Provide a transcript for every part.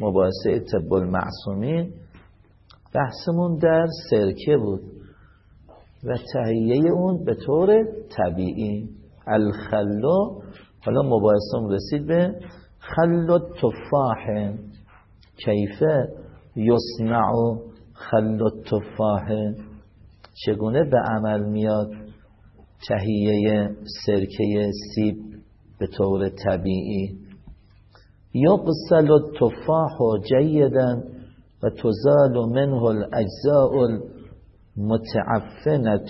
مباحثه طب المعصومین بحثمون در سرکه بود و تهیه اون به طور طبیعی. الخلو حالا مباحثمون رسید به خل تفاح کیفه یصنع خل التفاح؟ چگونه به عمل میاد؟ تهیه سرکه سیب به طور طبیعی. یغسل التفاح جیدا و تزال منه الاجزاء المتعفنه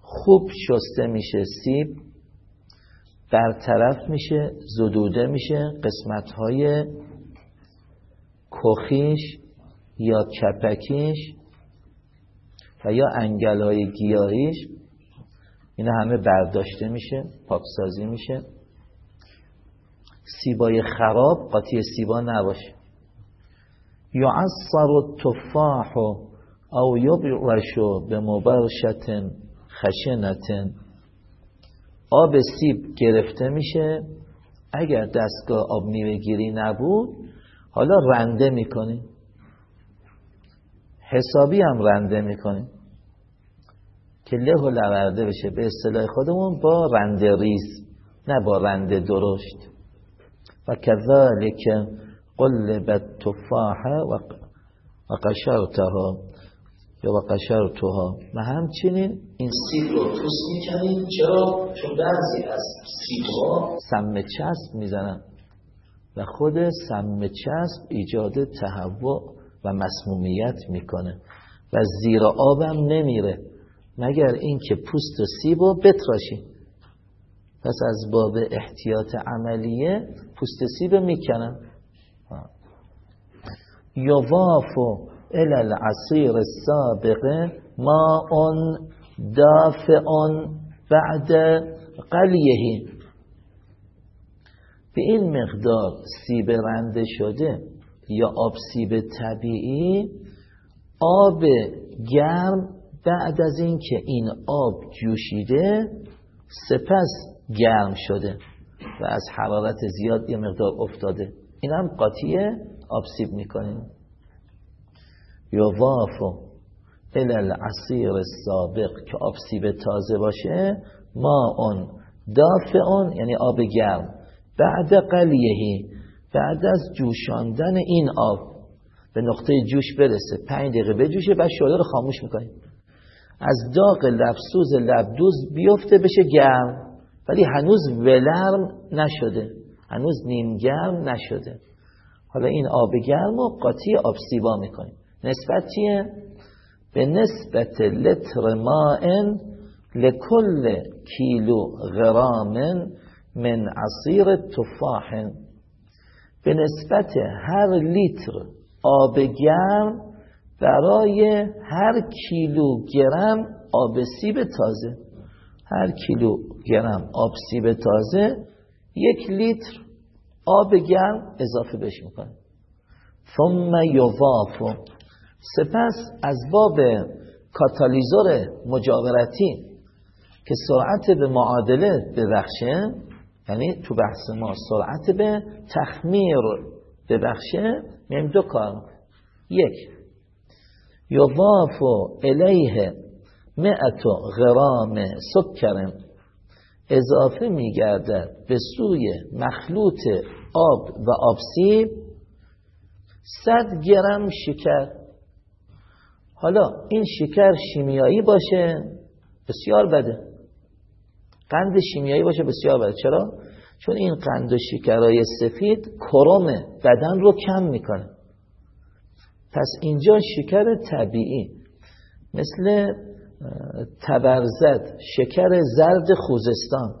خوب شسته میشه سیب برطرف میشه زدوده میشه قسمت های کخیش یا چپکیش و یا انگل های گیاهیش اینا همه برداشته میشه پاکسازی میشه. سیبای خراب قاطی سیبا نباشه. یعصر التفاح او یبرش به مبرشت خشنت. آب سیب گرفته میشه. اگر دستگاه آب میوه گیری نبود حالا رنده می‌کنیم حسابی هم رنده می‌کنیم که له و لورده بشه. به اصطلاح خودمون با رنده ریز نه با رنده درشت. و كذلك قلبت تفاحه و قشرتها یا و قشرتها و همچنین این سیب رو پوست می‌کنیم. چرا؟ چون بعضی از سیب ها سم چسب می‌زنن و خود سم چسب ایجاد تهوع و مسمومیت می‌کنه و زیر آبم نمیره. مگر اینکه پوست سیب رو بتراشیم. پس از باب احتیاط عملیه پوست سیب می‌کنن. یوافو الى العصیر السابقه ما اون دافع بعد قلیهی به این مقدار سیب رنده شده یا آب سیب طبیعی آب گرم بعد از اینکه این آب جوشیده سپس گرم شده. و از حرارت زیاد یه مقدار افتاده. این هم قاطی آبسیب می‌کنیم. وافو الى العصیر السابق که آبسیب تازه باشه ما اون دافع اون یعنی آب گرم. بعد قلیهی بعد از جوشاندن این آب به نقطه جوش برسه. پنج دقیقه بجوشه بعد شعله رو خاموش می‌کنیم. از داغ لبسوز لبدوز بیفته بشه گرم. ولی هنوز ولرم نشده. هنوز نیمگرم نشده. حالا این آب گرم و قاطی آب سیبا می‌کنیم. نسبت چیه؟ به نسبت لتر ماء لکل کیلو غرام من عصیر تفاح. به نسبت هر لیتر آب گرم برای هر کیلو گرم آب سیب تازه. هر کیلو گرم آب سیب تازه یک لیتر آب گرم اضافه بش می‌کنه. ثم یوافو سپس از باب کاتالیزور مجاورتی که سرعت به معادله ببخشه یعنی تو بحث ما سرعت به تخمیر ببخشه میم دو کار یک یوافو الیه مئت غرام سکر اضافه میگردد به سوی مخلوط آب و آبسیب صد گرم شکر. حالا این شکر شیمیایی باشه؟ بسیار بده. قند شیمیایی باشه بسیار بده. چرا؟ چون این قند و شکرهای سفید کرم بدن رو کم می‌کنه. پس اینجا شکر طبیعی. مثل تبرزد شکر زرد خوزستان.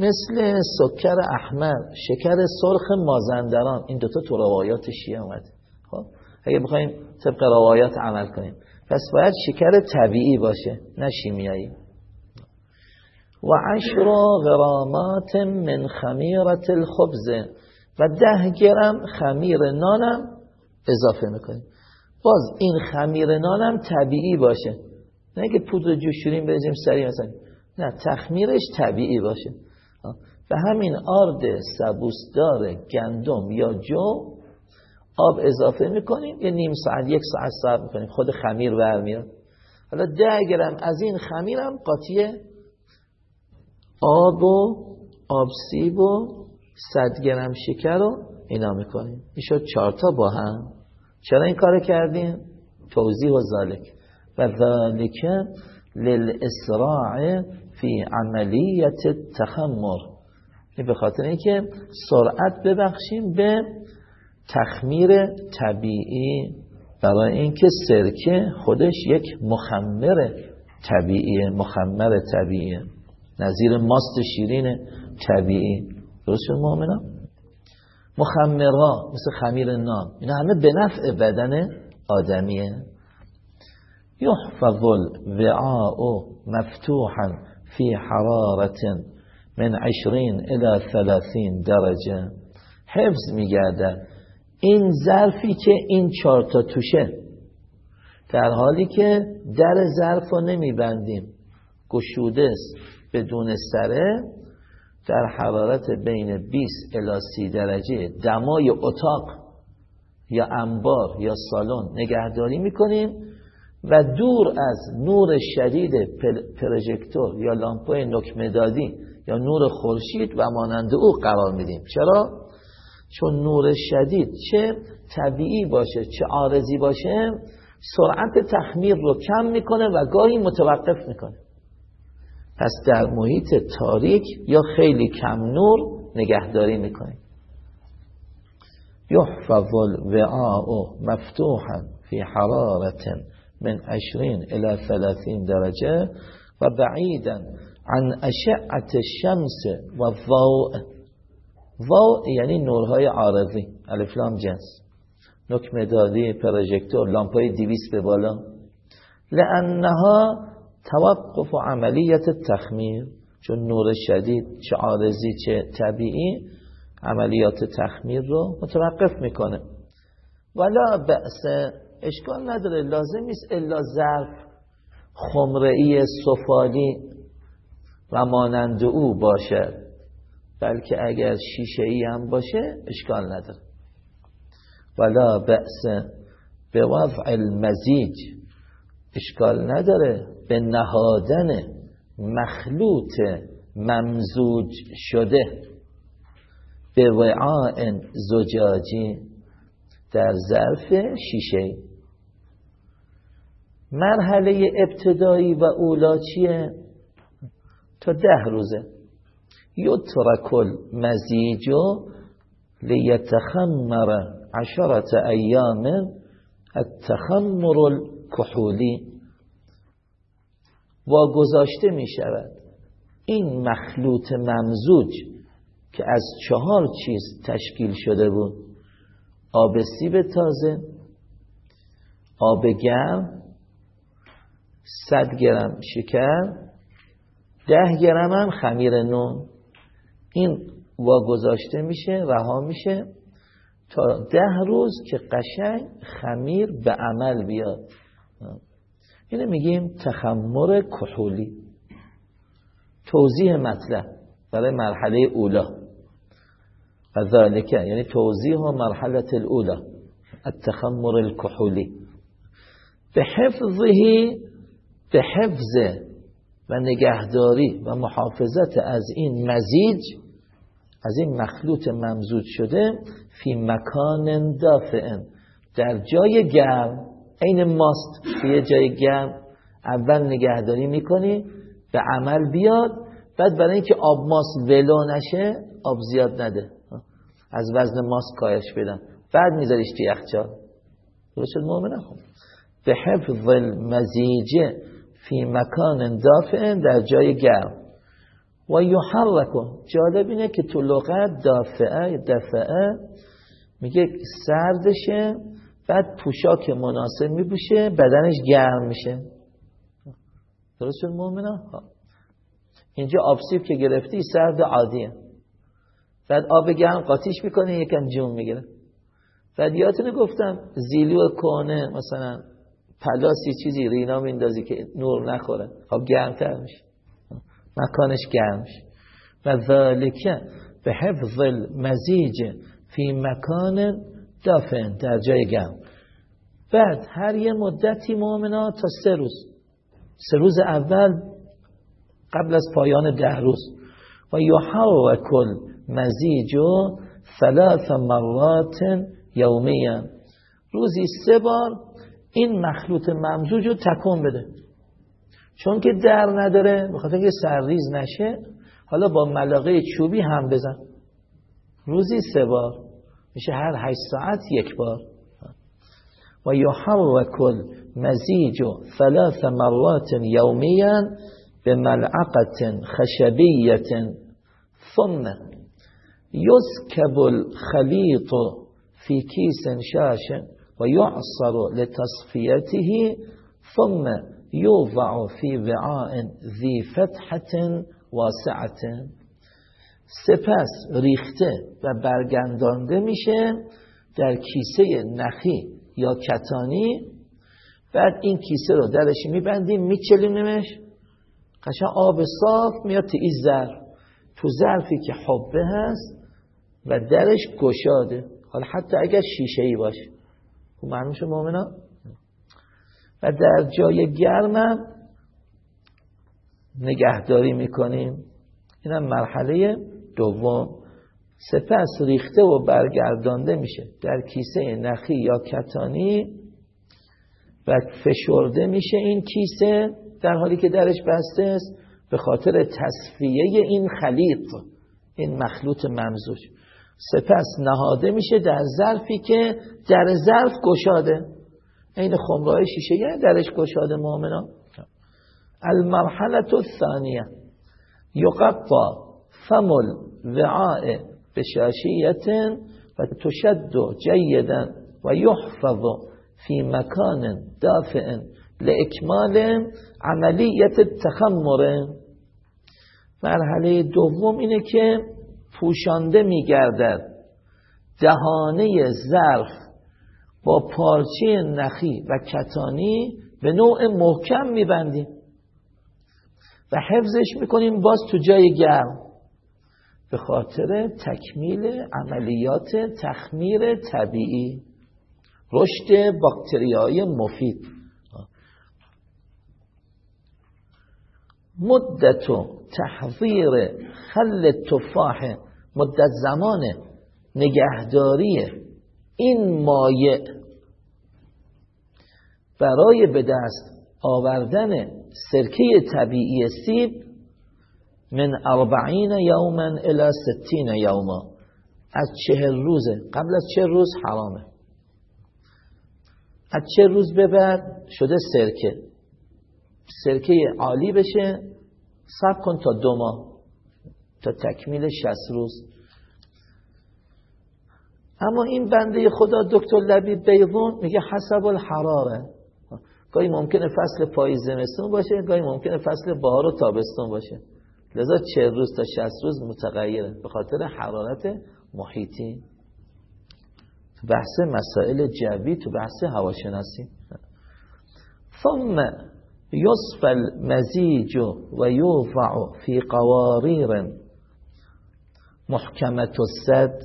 مثل سکر احمر شکر سرخ مازندران. این دوتا تو روایات شیعه اومده خب؟ اگه بخوایم طبق روایات عمل کنیم. پس باید شکر طبیعی باشه نه شیمیایی. و عشر غرامات من خمیرت الخبز. و ده گرم خمیر نانم اضافه می‌کنیم. باز این خمیر نانم طبیعی باشه. نه که پودر جوشورین بریزیم سریع مثلا. نه تخمیرش طبیعی باشه. به همین آرد سبوسدار گندم یا جو آب اضافه می‌کنیم. یه نیم ساعت یک ساعت صبر می‌کنیم. خود خمیر برمیاد. حالا ده گرم از این خمیرم قاطی آب و آب سیب و صد گرم شکر رو اینا می‌کنیم. این شد چارتا با هم. چرا این کار کردیم؟ توضیح و ذالک و ذالک للاسراع فی عملیت تخمر این به خاطر اینکه سرعت ببخشیم به تخمیر طبیعی. برای اینکه سرکه خودش یک مخمر طبیعی مخمر طبیعی. نظیر ماست شیرین طبیعی. درست شد مؤمنان؟ مخمرها مثل خمیر نان. اینا همه به نفع بدن آدمیه. یحفظ الوعاء مفتوحا فی حرارت من عشرین الى ثلاثین درجه. حفظ میگرده این ظرفی که این چارتا توشه در حالی که در ظرف رو نمیبندیم. گشوده است بدون سره در حرارت بین 20 الی 30 درجه دمای اتاق یا انبار یا سالن نگهداری می‌کنیم و دور از نور شدید پروژکتور یا لامپای نکمدادی یا نور خورشید و مانند او قرار میدیم. چرا؟ چون نور شدید چه طبیعی باشه چه عارضی باشه سرعت تخمیر رو کم می‌کنه و گاهی متوقف می‌کنه. پس در محیط تاریک یا خیلی کم نور نگهداری می‌کنیم یحفظ الوعاء مفتوحا فی حرارت من عشرین الى ثلاثین درجه و بعیدا عن اشعت الشمس و الضوء. ضوء یعنی نورهای عارضی. الفلام جنس. نکمدادی پروژکتور لامپای دیویس به بالا. لانها توقف عملیت تخمیر چون نور شدید چه عارضی چه طبیعی عملیات تخمیر رو متوقف می‌کنه. ولا بأس اشکال نداره لازم نیست الا ظرف خمرهی سفالی و مانند او باشد بلکه اگر شیشه ای هم باشه اشکال نداره. ولا بأس به وضع المزیج. اشکال نداره. به نهادن مخلوط ممزوج شده. به وعاء زجاجی در ظرف شیشه. مرحله ابتدایی و اولا چیه؟ تا ده روزه. یترک المزیجو لیتخمر عشرت ایام التخمر الكحولی واگذاشته می شود. این مخلوط ممزوج که از چهار چیز تشکیل شده بود. آب سیب تازه آب گرم صد گرم شکر ده گرم هم خمیر نون. این واگذاشته میشه رها میشه تا ده روز که قشنگ خمیر به عمل بیاد. اینو میگیم تخمر کحولی. توضیح مطلب برای مرحله اولا. و ذالکه یعنی توضیح مرحله الاولا. التخمر الكحولی به حفظه به حفظ و نگهداری و محافظت از این مزیج از این مخلوط ممزود شده فی مکان دافئن. در جای گرم این ماست. یه جای گرم اول نگهداری می‌کنی به عمل بیاد. بعد برای اینکه آب ماست ولو نشه آب زیاد نده. از وزن ماست کاهش بدن. بعد میذاریش تو یخچال. درست شد مؤمنه؟ خب. به حفظ المزیجه فی مکان دافع در جای گرم. و یحرکو جالب اینه که تو لغت دافعه دفعه میگه سردشه. بعد پوشاک مناسب میبوشه بدنش گرم میشه. درست شد مؤمنا اینجا آبسیب که گرفتی سرد عادیه. بعد آب گرم قاطیش می‌کنه یکم جون می‌گیره. بعد یادتونه گفتم زیلو کنه مثلا پلاسی چیزی رینا میندازی که نور نخوره. خب گرمتر میشه. مکانش گرم میشه. و ذالکه به حفظ المزیج فی مکان دافن در جای گرم. بعد هر یه مدتی مؤمنا تا سه روز. سه روز اول قبل از پایان ده روز. و کل مزیج و ثلاث مرات یومیا روزی سه بار این مخلوط ممزوج رو تکون بده. چون که در نداره بخاطر که سرریز نشه حالا با ملاقه چوبی هم بزن. روزی سه بار. میشه هر هشت ساعت یک بار. و کل مزیج ثلاث مرات یومیا به ملعقت خشبیت ثم یسکب الخلیط فی کیس شاش و یعصر لتصفیته. ثم یوضع فی وعاء ذی فتحة واسعة. سپس ریخته و برگندانده میشه در کیسه نخی یا کتانی. بعد این کیسه رو درش میبندیم میچلیمش قشن آب صاف میاد تو این ظرف. تو ظرفی که حبه هست و درش گشاده. حالا حتی اگر شیشه ای باشه. خب معلوم شد مؤمنا و در جای گرمم نگهداری می‌کنیم. اینم مرحله دوم سپس ریخته و برگردانده میشه. در کیسه نخی یا کتانی و فشرده میشه این کیسه در حالی که درش بسته است به خاطر تصفیه این خلیط این مخلوط ممزوج. سپس نهاده میشه در ظرفی که در ظرف گشاده. این خمرای شیشه یعنی درش گشاده مؤمنا المرحله الثانیه. یقطع فم الوعاء بشاشیت و تشد جیدا و یحفظ فی مکان دافع لاکمال عملیت تخمر. مرحله دوم اینه که پوشانده میگردد. دهانه ظرف با پارچه نخی و کتانی به نوع محکم میبندیم و حفظش می‌کنیم باز تو جای گرم. به خاطر تکمیل عملیات تخمیر طبیعی. رشد باکتریای مفید. مدت تحضیر خل تفاح مدت زمان نگهداری این مایع برای به دست آوردن سرکه طبیعی سیب من اربعین یوما الى ستین یوما. از چهل روزه قبل از چه روز حرامه. از چه روز به بعد شده سرکه. سرکه عالی بشه سب کن تا دو ماه تا تکمیل شست روز. اما این بنده خدا دکتر لبی بیضون میگه حسب الحراره. گاهی ممکنه فصل پاییز زمستون باشه گاهی ممکنه فصل بهار و تابستون باشه. لذا چه روز تا شست روز متغیره به خاطر حرارت محیطی. تو بحث مسائل جوی تو بحث هواشناسی. ثم یصف المزیج و یوضع فی قواریر محکمت السد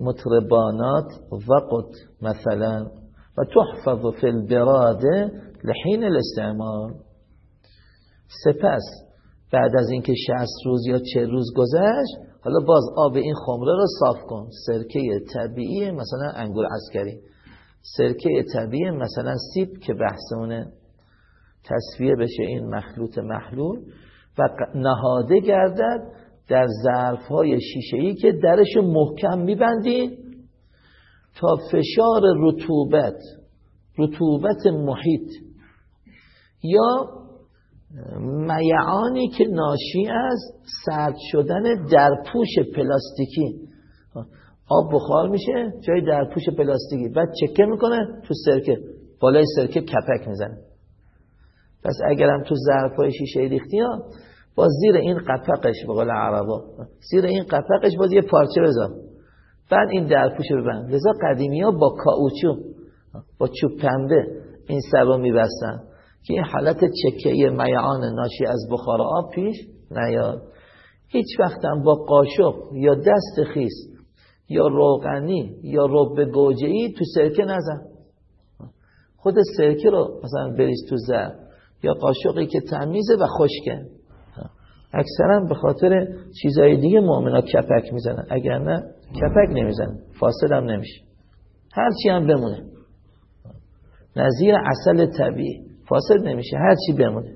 متربانات وقت مثلا و تحفظ فی البراده لحین الاستعمال. سپس بعد از اینکه 60 روز یا چه روز گذشت حالا باز آب این خمره رو صاف کن. سرکه طبیعی مثلا انگور عسکری. سرکه طبیعی مثلا سیب که بحثونه تصفیه بشه این مخلوط محلول و نهاده گردد در ظرف های شیشه که درش محکم میبندید تا فشار رطوبت رطوبت محیط یا میعانی که ناشی از سرد شدن درپوش پلاستیکی. آب بخار میشه جای درپوش پلاستیکی. بعد چکه می‌کنه تو سرکه بالای سرکه کپک می‌زنه. پس اگرم تو ظرفای شیشه ریختی ها با زیر این قپقش به قول عربا زیر این قپقش باز یه پارچه بذار. بعد این درپوش ببند. لذا قدیمی ها با کاوچو با چوب پنبه این رو میبستن. که حالت چکه میعان ناشی از بخار آب پیش نیاد. هیچ وقتم با قاشق یا دست خیس یا روغنی یا رب گوجه ای تو سرکه نزن. خود سرکه رو مثلا بریز تو زر یا قاشقی که تمیزه و خشکه. اکثرا به خاطر چیزای دیگه مؤمنا کپک می‌زنن. اگر نه کپک نمی‌زنن. فاسد هم نمیشه. هرچی هم بمونه. نظیر اصل طبیعی. فاسد نمیشه هرچی بمونه.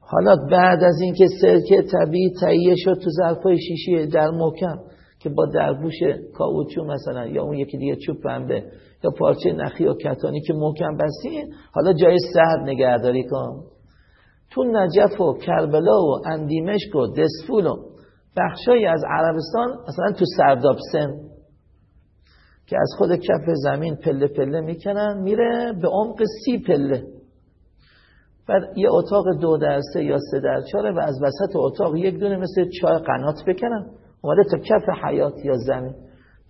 حالا بعد از اینکه سرکه طبیعی تهیه شد تو ظرفای شیشی در محکم که با دربوش کاوچو مثلا یا اون یکی دیگه چوب پنبه یا پارچه نخی یا کتانی که محکم بستین حالا جای سرد نگهداری کن. تو نجف و کربلا و اندیمشک و دسفول و بخشایی از عربستان مثلا تو سرداب سن. که از خود کف زمین پله پله می‌کنن میره به عمق سی پله. بعد یه اتاق دو در سه یا سه در چاره و از وسط اتاق یک دونه مثل چای قنات بکنن. اومده تا کف حیات یا زمین.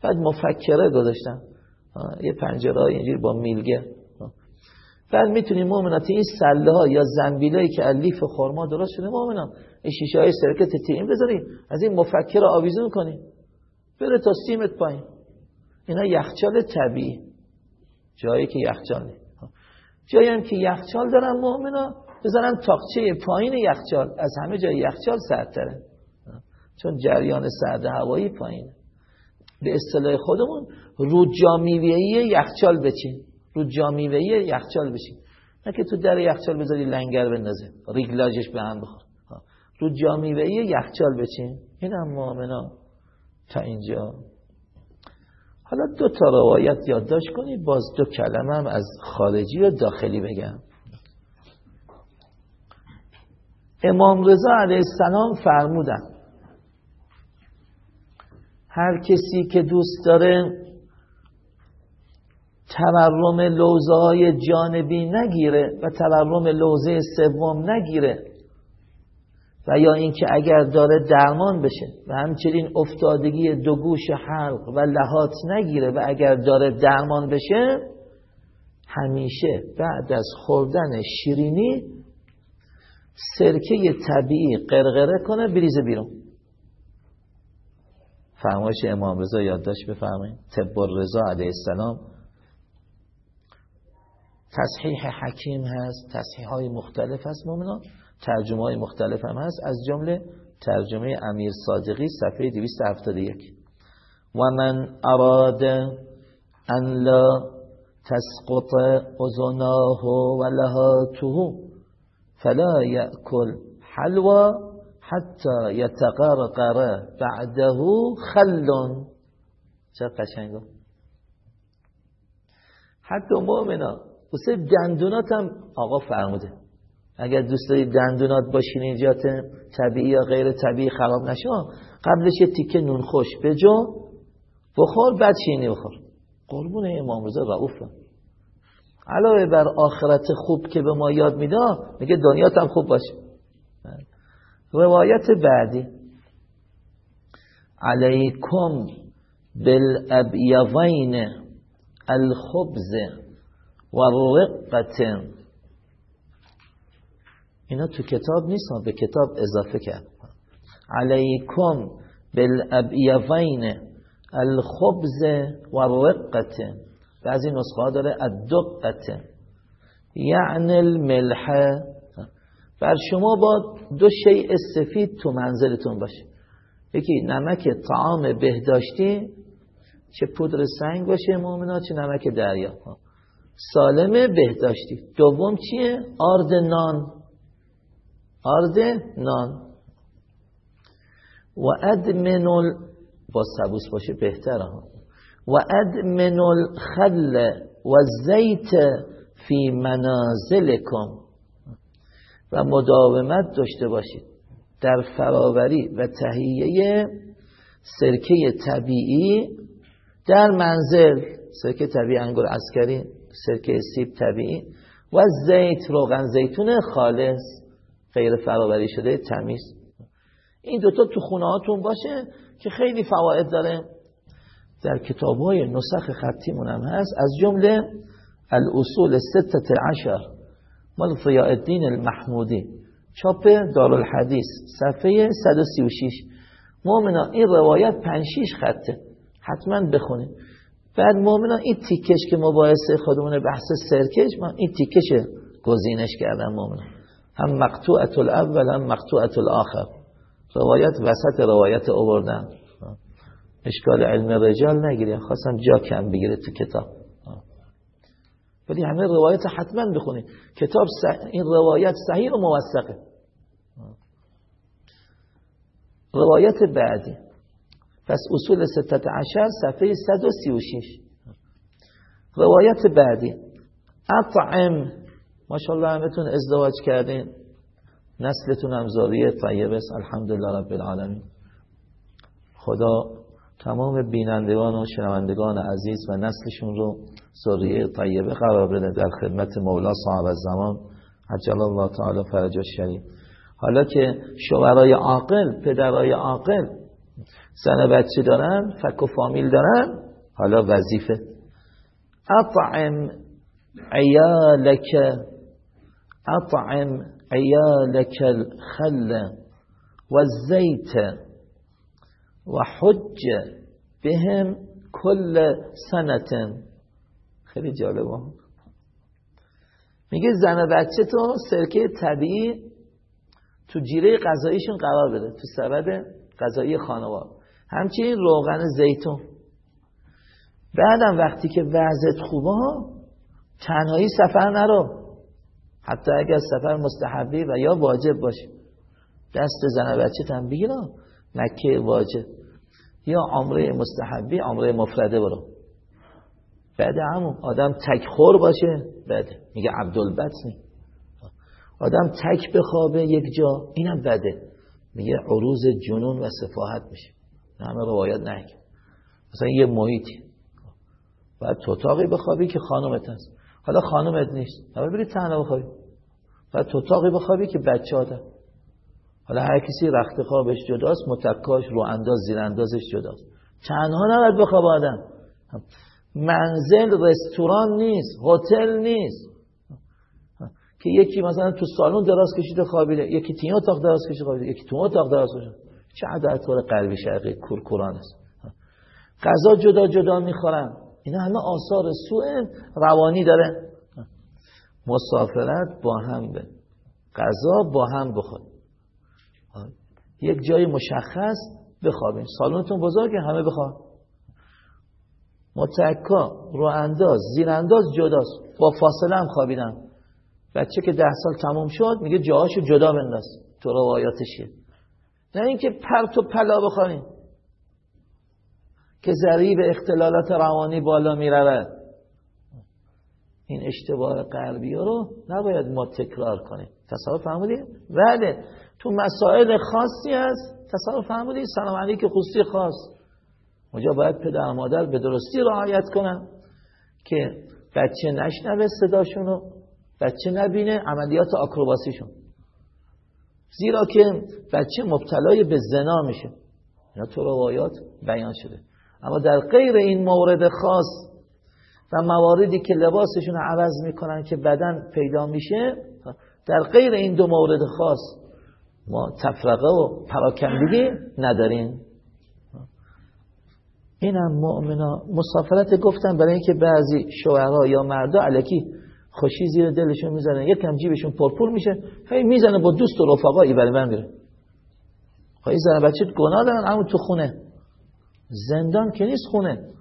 بعد مفکره گذاشتن. یه پنجره های اینجوری با میلگه. بعد می‌تونیم مؤمنات این سله ها یا زنبیلایی که الیف خرما درست شده مؤمنان این شیشه های سرکت تیم بذاریم از این مفکر آویزون کنیم بره تا سیمت پایین. اینا یخچال طبیعی. جایی که یخچال نیست. جایی هم که یخچال دارن مؤمنا بذارن تاقچه پایین یخچال از همه جای یخچال سردتره. چون جریان سرد هوایی پایینه. به اصطلاح خودمون رو جامیوهی یخچال بچین. رو جامیوهی یخچال بچین. نه که تو در یخچال بذاری لنگر بندازه. ریگلاجش به هم بخور رو جامیوهی یخچال بچین. این هم مؤمنا تا اینجا. حالا دو تا روایت یادداشت کنید باز دو کلمه هم از خارجی و داخلی بگم. امام رضا علیه السلام فرمودن هر کسی که دوست داره تورم لوزه های جانبی نگیره و تورم لوزه سوم نگیره و یا اینکه اگر داره درمان بشه و همچنین افتادگی دو گوش حلق و لحات نگیره و اگر داره درمان بشه همیشه بعد از خوردن شیرینی سرکه طبیعی قرقره کنه بریزه بیرون. فرمایش امام رضا یادداشت بفرمایید. طب رضا علیه السلام. تصحیح حکیم هست تصحیح های مختلف هست مومنان ترجمه های مختلف هم هست. از جمله ترجمه امیر صادقی صفحه 271 و من اراد ان لا تسقط اذناه و لهاته فلا یأکل حلوى حتی یتقرقر بعده خلون چه قشنگو حتی مؤمنا واسه دندونات هم آقا فرموده. اگر دوست داری دندونات با شیرینیجات طبیعی یا غیر طبیعی خراب نشه قبلش یه تیکه نون خوش بجو بخور بعد شیرینی بخور. قربون امام رضا رؤوف علاوه بر آخرت خوب که به ما یاد میده میگه دنیات هم خوب باشه. روایت بعدی. علیکم بالابیضین الخبز و رقت اینا تو کتاب نیست به کتاب اضافه کرد. علیکم بالابیضین الخبز و رقت بعضی نسخه ها داره الدقت. یعنی الملح. بر شما با دو شیء سفید تو منزلتون باشه. یکی نمک طعام بهداشتی چه پودر سنگ باشه مؤمنا چه نمک دریا. سالم بهداشتی. دوم چیه؟ آرد نان. آرد نان. و ادمن با سبوس باشه بهتره و ادمن الخل و زیت فی منازلکم. و مداومت داشته باشید در فراوری و تهیه سرکه طبیعی در منزل. سرکه طبیعی انگور اسکری سرکه سیب طبیعی. و زیت روغن زیتون خالص. غیر فراوری شده تمیز. این دوتا تو خونه هاتون باشه که خیلی فواید داره. در کتاب های نسخ خطیمون هم هست. از جمله الاصول ستت عشر مال ضیاء الدین المحمودی. چاپ دارالحدیث صفحه 136 مؤمنا این روایت 5 6 خطه. حتما بخونید. بعد مؤمنا این تیکش که مباحثه خودمون بحث سرکش من این تیکش گزینش کردم مؤمنا هم مقطوعت الاول هم مقطوعت الاخر روایت وسط روایت آوردن. اشکال علم رجال نگیریم خواستم جا کم بگیره تو کتاب. ولی همه روایت حتما بخونید کتاب این روایت صحیح و موثقه. روایت بعدی. پس اصول ستت عشر صفحه 136 روایت بعدی. اطعم ماشاءالله همتون ازدواج کردین. نسلتون هم زاریه طیب است. الحمدلله رب العالمین. خدا تمام بینندگان و شنوندگان عزیز و نسلشون رو ذریه طیبه قرار بده در خدمت مولا صاحب الزمان. عجل الله تعالی فرج شریف حالا که شوهرای عاقل پدرای عاقل زن بچه دارن فک و فامیل دارن حالا وظیفه. اطعم عیالک اطعم عیالک الخل و الزیت و حج بهم کل سنت خیلی جالبه. میگه زن بچه تو سرکه طبیعی تو جیره غذاییشون قرار بده تو سبد غذایی خانوار همچنین روغن زیتون. بعدم وقتی که وضعت خوبه تنهایی سفر نرو. حتی اگر سفر مستحبی و یا واجب باشه. دست زن بچه تن بگیرم مکه واجب. یا عمره مستحبی عمره مفرده برو. بعد همون آدم تک خور باشه. بده میگه عبدالبطنی آدم تک بخوابه یک جا اینم بده. میگه عروض جنون و سفاحت میشه. همه روایت نگه مثلا یه محیطی. بعد تو بخوابی که خانومت هست. حالا خانومت نیست. اول بری تنها بخوابی بعد تو اتاقی بخوابی که بچه آدم. حالا هر کسی رخت خوابش جداست متکاش رو انداز زیر اندازش جداست. تنها نباید بخواب آدم. منزل رستوران نیست هتل نیست. که یکی مثلا تو سالن دراز کشیده خوابیده یکی تین اتاق دراز کشیده خوابیده یکی تو اتاق دراز کشیده. چه عدالتوار قلبی شرقی کورکوران است. غذا جدا جدا می‌خورن. اینا همه آثار سوء روانی داره. مسافرت با هم به غذا با هم بخور. یک جای مشخص بخوابین. سالنتون بزرگه همه بخواب. متکا رو انداز زیر انداز جداست. با فاصله هم خوابیدن. بچه که ده سال تموم شد میگه جاهاشو جدا بنداز. تو روایاتشه. نه اینکه پرت و پلا بخوانیم که ذریب اختلالات روانی بالا می‌رود. این اشتباه قلبی رو نباید ما تکرار کنیم. تصور فهمیدیم؟ بله. تو مسائل خاصی هست. تصور فهمیدیم سلام علیک خصوصی خاص. اونجا باید پدر مادر به درستی رعایت کنن که بچه نشنوه صداشونو بچه نبینه عملیات آکروباسیشون. زیرا که بچه مبتلای به زنا میشه. اینا تو روایات بیان شده. اما در غیر این مورد خاص و مواردی که لباسشون عوض می‌کنن که بدن پیدا میشه در غیر این دو مورد خاص ما تفرقه و پراکندگی نداریم. اینم مؤمنا مسافرت گفتن برای اینکه بعضی شوهرها یا مردا علکی خوشی زیر دلشون می‌زنن. یکم جیبشون پرپور میشه هی می‌زنه با دوست و رفقا ایول من میره. خواهی زن بچه گناه دارن اما تو خونه. زندان که نیست خونه.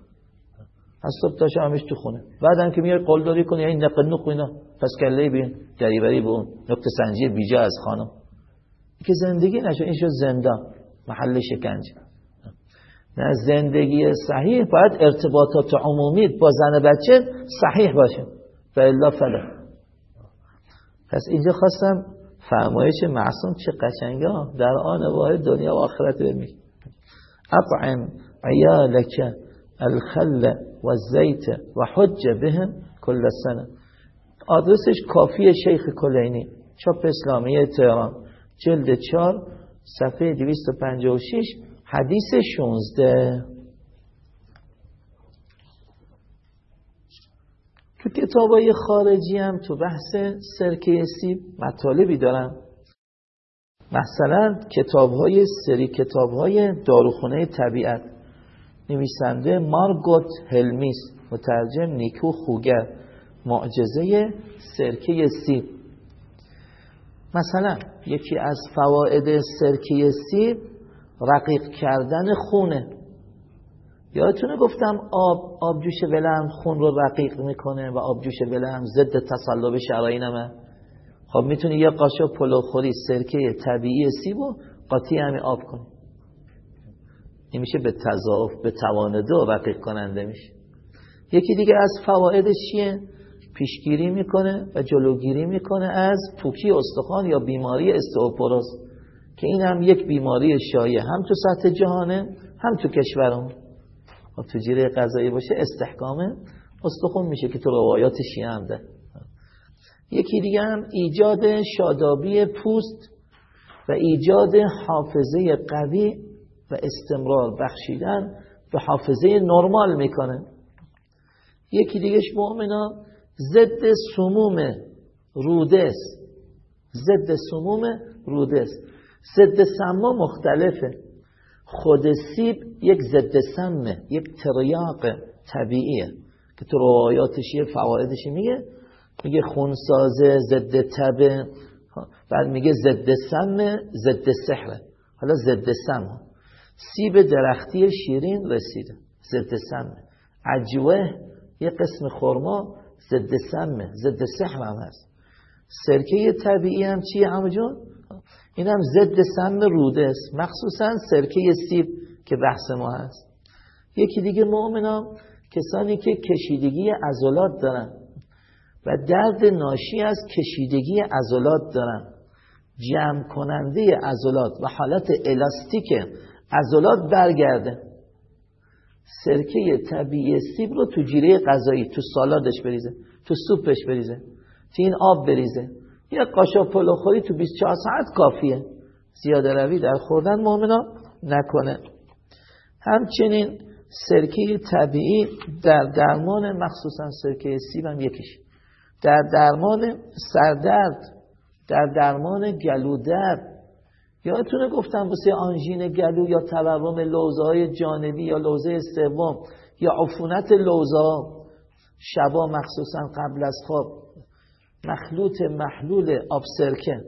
از صبح تا شامش تو خونه. بعدم که میای قلدری کنی این نقل نق اینا. پس کله بین دریوری به اون. نقطه سنجی بیجا از خانم. که زندگی نشه این شد زندان محل شکنجه. نه زندگی صحیح باید ارتباطات عمومی با زن بچه صحیح باشه. و الا فلا. پس اینجا خواستم فرمایش معصوم چه قشنگه در آن واحد دنیا و آخرت بمی اطعم عیالک الخل و الزیت و حج بهم کل سنه. آدرسش کافی شیخ کلینی چاپ اسلامی تهران جلد چار صفحه 256 حدیث 16 تو کتاب های خارجی هم تو بحث سرکه سیب مطالبی دارن مثلا کتاب های سری کتاب های داروخونه طبیعت. نویسنده مارگوت هلمیس مترجم نیکو خوگر معجزه سرکه سیب. مثلا یکی از فواید سرکه سیب رقیق کردن خونه. یادتونه گفتم آب آب جوش ولم خون رو رقیق می‌کنه و آب جوش ولم ضد تصلب شراینمه. خب می‌تونی یه قاشق پلوخوری سرکه طبیعی سیب و قاطی همین آب کنی. این میشه به تضاعف به توانده و رقیق کننده میشه. یکی دیگه از فوایدش چیه؟ پیشگیری می‌کنه و جلوگیری می‌کنه از پوکی استخوان یا بیماری استئوپوروز که این هم یک بیماری شایع هم تو سطح جهانه هم تو کشورمون. و تو جیره غذایی باشه استحکام استخون میشه که تو روایات شیعه هم ده. یکی دیگه هم ایجاد شادابی پوست و ایجاد حافظه قوی و استمرار بخشیدن به حافظه نرمال می‌کنه. یکی دیگهش مؤمنا ضد سموم رودس. ضد سموم رودس. ضد سما مختلفه. خود سیب یک ضد سمه یک تریاق طبیعیه که تو روایاتش یه فوایدش میگه. میگه خونسازه ضد تبه بعد میگه ضد سم ضد سحره حالا ضد سم سیب درختی شیرین رسیده ضد سم. عجوه یه قسم خورما ضد سمه ضد سحر هم هست. سرکه طبیعی هم چیه همه جون این هم ضد سم روده است. مخصوصا سرکه سیب که بحث ما هست. یکی دیگه مؤمنان کسانی که کشیدگی ازولاد دارن و درد ناشی از کشیدگی ازولاد دارن. جمع کننده ازولاد و حالت الاستیک ازولاد برگرده. سرکه طبیعی سیب رو تو جیره غذایی تو سالادش بریزه تو سوپش بریزه تو این آب بریزه. یه قاشق پلوخوری تو 24 ساعت کافیه. زیاده روی در خوردن مؤمنا نکنه. همچنین سرکه طبیعی در درمان مخصوصا سرکه سیب هم یکیش. در درمان سردرد در درمان گلودرد یادتونه گفتم واسه آنژین گلو یا تورم لوزه های جانبی یا لوزه سوم یا عفونت لوزه شبا مخصوصا قبل از خواب. مخلوط محلول آب سرکه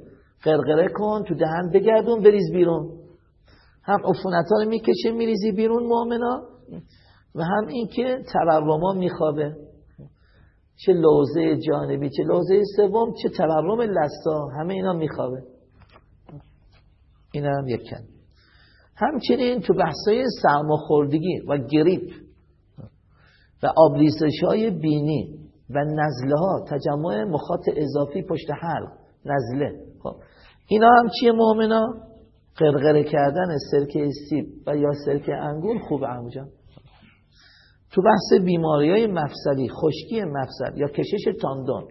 قرقره کن تو دهن بگردون بریز بیرون. هم عفونت ها رو می‌کشه میریزی بیرون مؤمنا. و هم اینکه تورما میخوابه. چه لوزه جانبی چه لوزه سوم چه تورم لستا. همه اینا میخوابه. این هم همچنین تو بحثای سرماخوردگی و گریپ و آبریزش های بینی و نزله ها تجمع مخاط اضافی پشت حلق نزله. خب اینا هم چیه مؤمنا قرقره کردن سرکه سیب و یا سرکه انگور. خوب همجا تو بحث بیماری های مفصلی خشکی مفصل یا کشش تاندون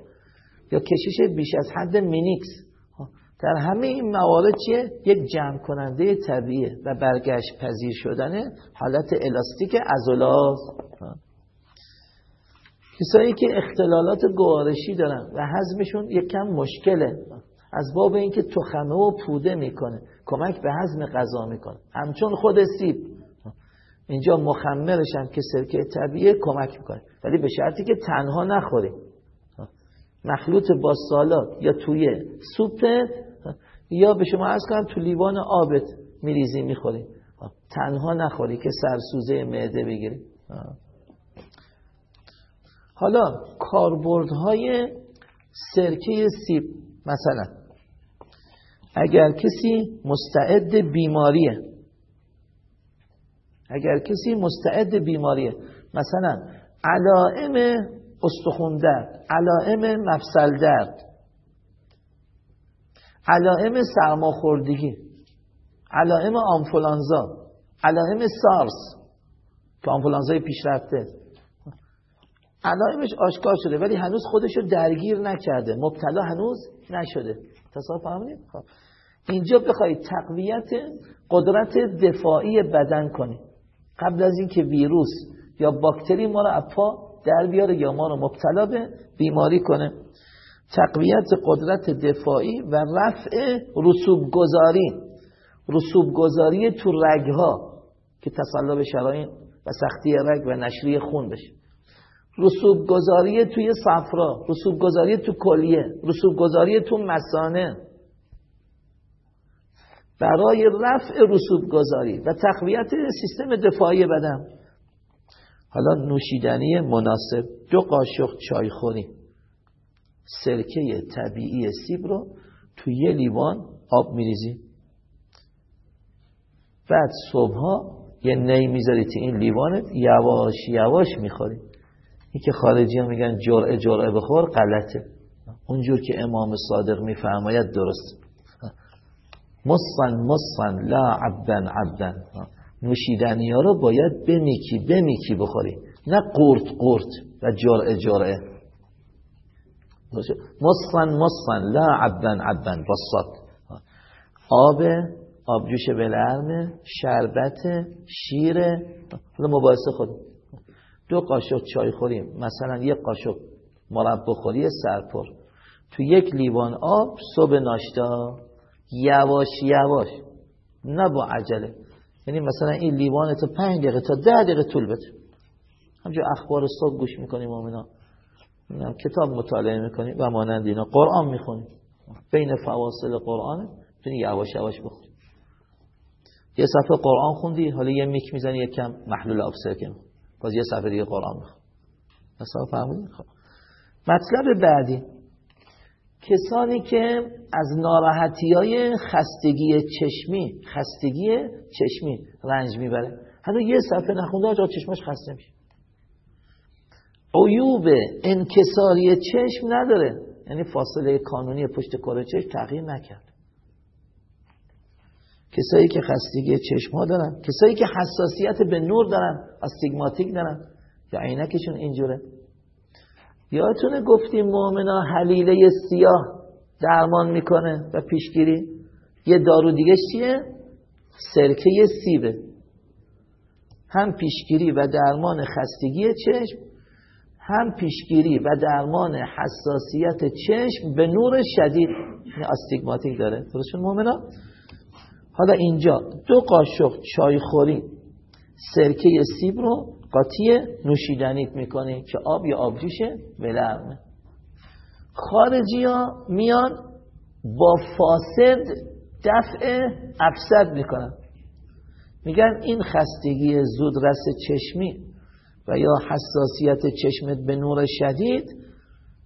یا کشش بیش از حد مینیکس در همه این موارد چیه؟ یک جمع کننده طبیعه و برگشت پذیر شدن حالت الاستیک ازولاز کسایی که اختلالات گوارشی دارن و حزمشون یک کم مشکله. از باب اینکه تخمه و پوده می‌کنه. کمک به هضم غذا می‌کنه. همچون خود سیب. اینجا مخمرش هم که سرکه طبیعه کمک می‌کنه. ولی به شرطی که تنها نخوریم. مخلوط با سالات یا توی سوپت یا به شما از کنم تو لیوان آبت میریزی می‌خوری. تنها نخوری که سرسوزه معده بگیری. حالا کاربردهای سرکه سیب مثلا اگر کسی مستعد بیماریه اگر کسی مستعد بیماریه مثلا علائم استخون درد علائم مفصل درد علائم سرماخوردگی علائم آنفولانزا علائم سارس که آنفولانزای پیشرفته. علائمش آشکار شده ولی هنوز خودشو درگیر نکرده. مبتلا هنوز نشده. تصور فهمید خب. اینجا بخواید تقویت قدرت دفاعی بدن کنید قبل از اینکه ویروس یا باکتری ما رو پا در بیاره یا ما رو مبتلا به بیماری کنه. تقویت قدرت دفاعی و رفع رسوب گذاری رسوب گذاری تو رگها که تصلب شراین و سختی رگ و نشری خون بشه. رسوب گذاری توی صفرا رسوب گذاری تو کلیه رسوب گذاری تو مسانه. برای رفع رسوب گذاری و تقویت سیستم دفاعی بدن. حالا نوشیدنی مناسب دو قاشق چای خوری. سرکه طبیعی سیب رو توی یه لیوان آب میریزی بعد صبحها یه نی می‌ذاری تو این لیوانت یواش یواش می‌خوری. این که خارجی میگن جرعه جرعه بخور غلطه. اونجور که امام صادق میفرماید درست. مصن مصن لا عبدن عبدن. نوشیدنی ها رو باید بمیکی بمیکی بخوری. نه قورت قورت و جرعه جرعه. مصن مصن لا عبدن عبدن. بسط آب آبجوش بلرمه شربت شیر. حالا خود. دو قاشق چای خوریم. مثلا یک قاشق مربا خوری سرپر. تو یک لیوان آب صبح ناشتا. یواش یواش. نه با عجله. یعنی مثلا این لیوان تا پنج دقیقه تا ده دقیقه طول بده. همجور اخبار صبح گوش می‌کنیم مومنا کتاب مطالعه می‌کنیم و مانند اینا. قرآن می‌خونیم بین فواصل قرآن تونی یواش یواش بخونی یه صفحه قرآن خوندی حالا یه میک می‌زنی یک کم محلول آب سرکه باز یه صفحه دیگه قرآن میخون. مثلا فهمیدی خب. مطلب بعدی. کسانی که از ناراحتی های خستگی چشمی خستگی چشمی رنج می‌بره. حتی یه صفحه نخونده آجا چشمش خسته میشه. عیوب انکساری چشم نداره. یعنی فاصله کانونی پشت کره چشم تغییر نکرد. کسایی که خستگی چشم ها دارن کسایی که حساسیت به نور دارن استیگماتیک دارن یا عینکشون اینجوره. یادتونه گفتیم مؤمنا حلیله سیاه درمان می‌کنه و پیشگیری؟ یه دارو دیگه چیه؟ سرکه سیبه. هم پیشگیری و درمان خستگی چشم هم پیشگیری و درمان حساسیت چشم به نور شدید. استیگماتیک داره. درستشون مؤمنا حالا اینجا دو قاشق چای خوری سرکه سیب رو قاطی نوشیدنیت می‌کنی که آب یا آبجوشه ولرمه خارجی ها میان با فاسد دفع افسد می‌کنن. میگن این خستگی زودرس چشمی و یا حساسیت چشمت به نور شدید.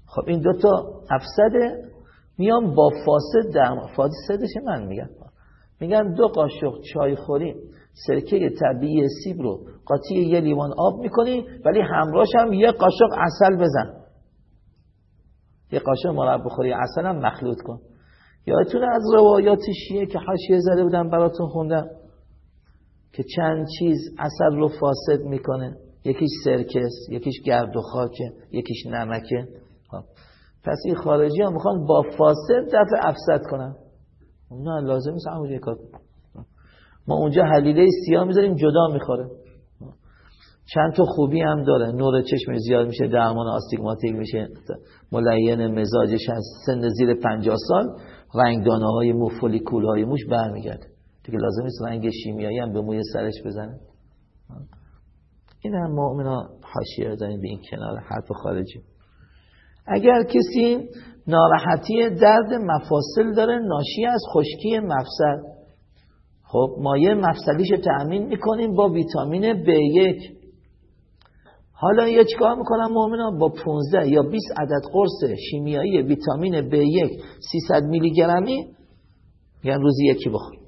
خب این دوتا افسده. میان با فاسد در فاسدش من میگن میگن دو قاشق چای خوری سرکه طبیعی سیب رو قاطی یه لیوان آب می‌کنی ولی همراهش هم یه قاشق اصل بزن. یه قاشق مرب بخوری اصل هم مخلوط کن. یادتونه از روایات شیعه که حاشیه زده بودم براتون خوندم که چند چیز اصل رو فاسد می‌کنه. یکیش سرکه یکیش گرد و خاکه یکیش نمکه. خب. پس این خارجی ها می‌خوان با فاسد دفع افسد کنن. نه لازم نیست همون کار ما اونجا حلیله سیاه می‌ذاریم جدا می‌خوره. چند تا خوبی هم داره. نور چشم زیاد میشه درمان آستیگماتیک میشه ملین مزاجش از سن زیر 50 سال رنگ دانه های مو فولیکول های موش برمیگرده. دیگه لازم نیست رنگ شیمیایی هم به موی سرش بزنه. این هم مؤمنا حاشیه داریم به این کنار حرف خارجی. اگر کسی ناراحتی درد مفاصل داره ناشی از خشکی مفصل. خب مایه مفصلیش تأمین می‌کنیم با ویتامین B1 حالا یه چیکار می‌کنم مؤمنا با 15 یا 20 عدد قرص شیمیایی ویتامین B1 300 میلی گرمی یعنی روزی یکی بخور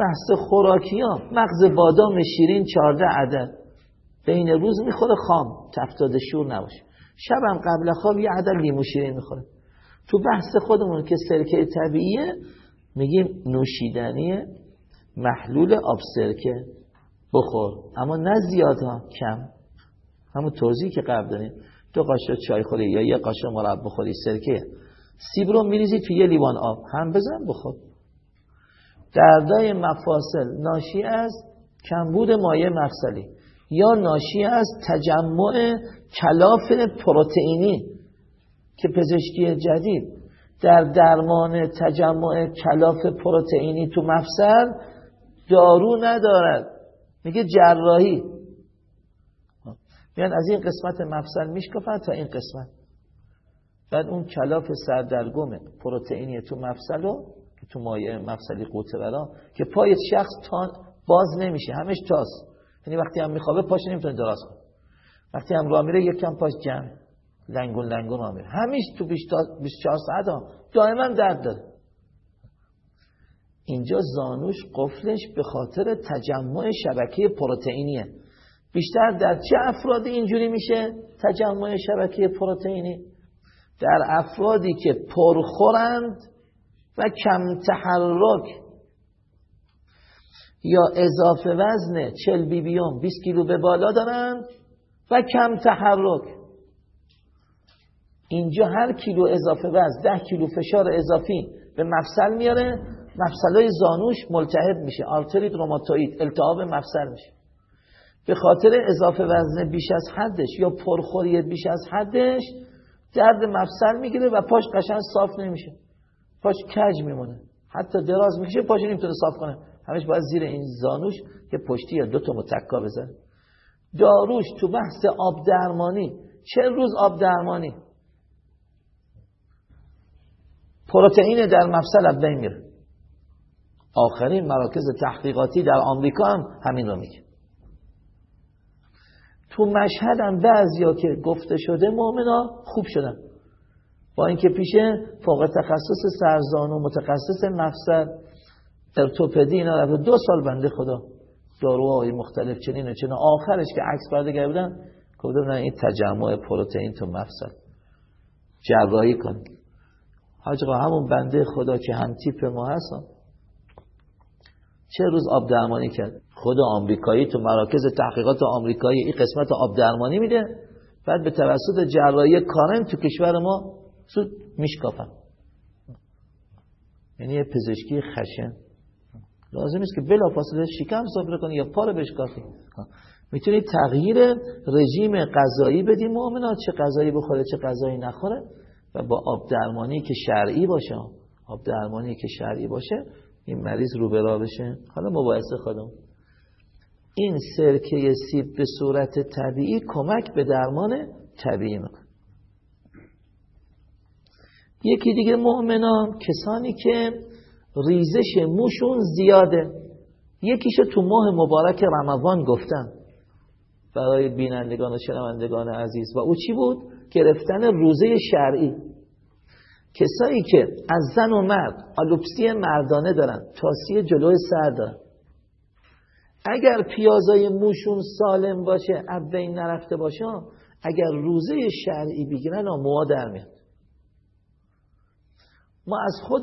بحث خوراکی ها مغز بادام شیرین 14 عدد. بین روز می‌خوره خام تفتاد شور نباشه. شبم قبل خواب یه عدد لیمو شیرین می‌خوره. تو بحث خودمون که سرکه طبیعیه میگیم نوشیدنی محلول آب سرکه. بخور. اما نه زیاد ها کم. همون توضیح که قبل داریم. دو قاشق چای خوری یا یه قاشق مرب بخوری سرکه. سیب رو میریزی تو یه لیوان آب. هم بزن بخور. دردای مفاصل ناشی از کمبود مایع مفصلی یا ناشی از تجمع کلاف پروتئینی که پزشکی جدید در درمان تجمع کلاف پروتئینی تو مفصل دارو ندارد. میگه جراحی. میان از این قسمت مفصل میشکفن تا این قسمت. بعد اون کلاف سردرگم پروتئینی تو مفصل رو تو مایع مفصلی قوطه برا که پای شخص تان باز نمیشه همش تاس. یعنی وقتی هم میخوابه پاش نمی‌تونه دراز کنه. وقتی هم راه میره یکم پاش جمع. لنگون لنگون راه میره. همیش تو 24 ساعت ها دائما درد داره. اینجا زانوش قفلش به خاطر تجمع شبکه پروتئینیه. بیشتر در چه افرادی اینجوری میشه تجمع شبکه پروتئینی؟ در افرادی که پرخورند و کم تحرک یا اضافه وزن چل بی بیوم 20 کیلو به بالا دارند و کم تحرک. اینجا هر کیلو اضافه وزن ده کیلو فشار اضافی به مفصل میاره مفصلای زانوش ملتهب میشه آرتریت روماتوئید التهاب مفصل میشه. به خاطر اضافه وزن بیش از حدش یا پرخوری بیش از حدش درد مفصل می‌گیره و پاش قشنگ صاف نمیشه. پاش کج میمونه. حتی دراز می‌کشه پاش نمی‌تونه صاف کنه. همش باید زیر این زانوش که پشتی یا دو تا متکا بزنه داروش تو بحث آب درمانی. چه روز آب درمانی؟ پروتئین در مفصل از بین میره. آخرین مراکز تحقیقاتی در آمریکا هم همین رو میگه. تو مشهد هم بعضیا که گفته شده مؤمنا خوب شدن. با اینکه پیشه فوق تخصص سرزان و متخصص مفصل ارتوپدی اینا دو سال بنده خدا داروهای مختلف چنین و چنین. آخرش که عکس برده بودن گفته بودن این تجمع پروتئین تو مفصل جراحی کن. حاج همون بنده خدا که هم تیپ ما هستن چه روز آب درمانی کرد؟ خود آمریکایی تو مراکز تحقیقات آمریکایی این قسمت آب درمانی میده. بعد به توسط جراحی کارن تو کشور ما سود میشکافن یعنی یه پزشکی خشن. لازم است که بلا فاصله شکم سفره کنی یا پا رو بشکافی. می‌تونی تغییر رژیم غذایی بدی. مؤمنات چه غذایی بخوره چه غذایی نخوره. و با آب درمانی که شرعی باشه. آب درمانی که شرعی باشه این مریض رو برا بشه. حالا مباحثه خودم. این سرکه سیب به صورت طبیعی کمک به درمان طبیعی می‌کنه. یکی دیگه مؤمنان کسانی که ریزش موشون زیاده. یکیشو تو ماه مبارک رمضان گفتن. برای بینندگان و شنوندگان عزیز. و او چی بود؟ گرفتن روزه شرعی. کسایی که از زن و مرد آلوپسی مردانه دارن تاسی جلوی سر دارن. اگر پیازای موشون سالم باشه از نرفته باشه اگر روزه شرعی بگیرن موها در میاد. ما از خود